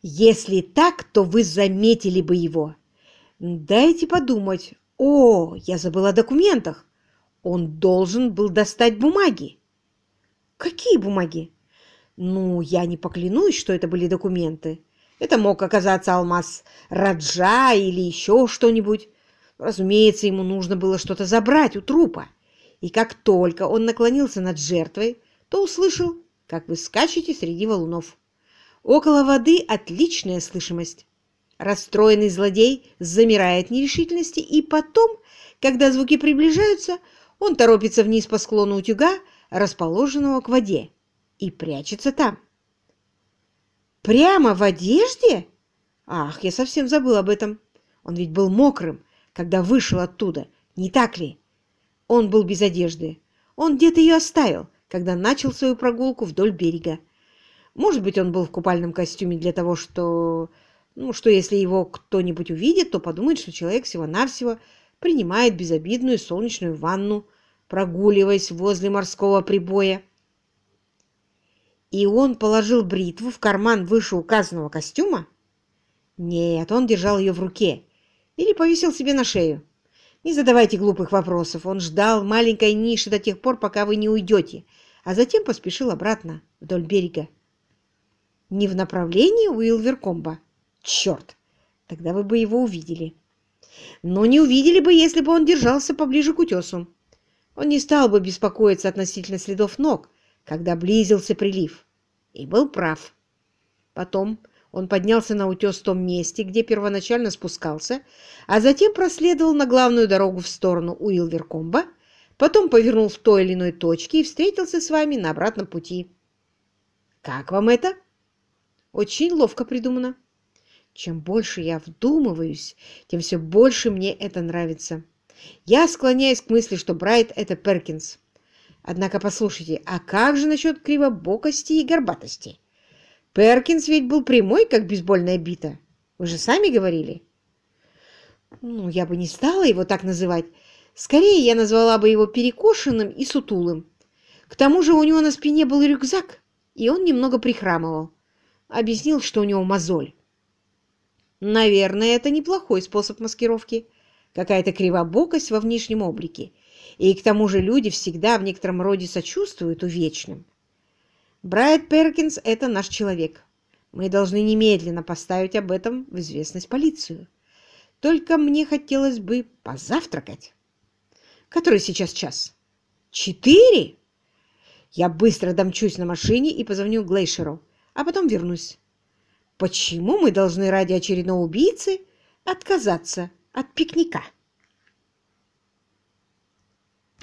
Если так, то вы заметили бы его. Дайте подумать. О, я забыла о документах. Он должен был достать бумаги. Какие бумаги? Ну, я не поклянусь, что это были документы. Это мог оказаться алмаз Раджа или еще что-нибудь. Разумеется, ему нужно было что-то забрать у трупа. И как только он наклонился над жертвой, то услышал, как вы скачете среди валунов. Около воды отличная слышимость. Расстроенный злодей замирает в нерешительности, и потом, когда звуки приближаются, он торопится вниз по склону утюга, расположенного к воде, и прячется там. Прямо в одежде? Ах, я совсем забыл об этом. Он ведь был мокрым, когда вышел оттуда, не так ли? Он был без одежды. Он где-то ее оставил, когда начал свою прогулку вдоль берега. Может быть, он был в купальном костюме для того, что... Ну, что если его кто-нибудь увидит, то подумает, что человек всего-навсего принимает безобидную солнечную ванну, прогуливаясь возле морского прибоя. И он положил бритву в карман вышеуказанного костюма? Нет, он держал ее в руке или повесил себе на шею. Не задавайте глупых вопросов. Он ждал маленькой нише до тех пор, пока вы не уйдете, а затем поспешил обратно вдоль берега. Не в направлении Уилверкомба. Черт! Тогда вы бы его увидели. Но не увидели бы, если бы он держался поближе к утесу. Он не стал бы беспокоиться относительно следов ног, когда близился прилив. И был прав. Потом он поднялся на утес в том месте, где первоначально спускался, а затем проследовал на главную дорогу в сторону Уилверкомба, потом повернул в той или иной точке и встретился с вами на обратном пути. Как вам это? Очень ловко придумано. Чем больше я вдумываюсь, тем все больше мне это нравится. Я склоняюсь к мысли, что Брайт — это Перкинс. Однако послушайте, а как же насчет кривобокости и горбатости? Перкинс ведь был прямой, как бейсбольная бита. Вы же сами говорили. Ну, я бы не стала его так называть. Скорее, я назвала бы его перекошенным и сутулым. К тому же у него на спине был рюкзак, и он немного прихрамывал. Объяснил, что у него мозоль. Наверное, это неплохой способ маскировки. Какая-то кривобокость во внешнем облике. И к тому же люди всегда в некотором роде сочувствуют увечным. Брайт Перкинс – это наш человек. Мы должны немедленно поставить об этом в известность полицию. Только мне хотелось бы позавтракать. Который сейчас час? Четыре? Я быстро домчусь на машине и позвоню Глейшеру, а потом вернусь. Почему мы должны ради очередного убийцы отказаться от пикника?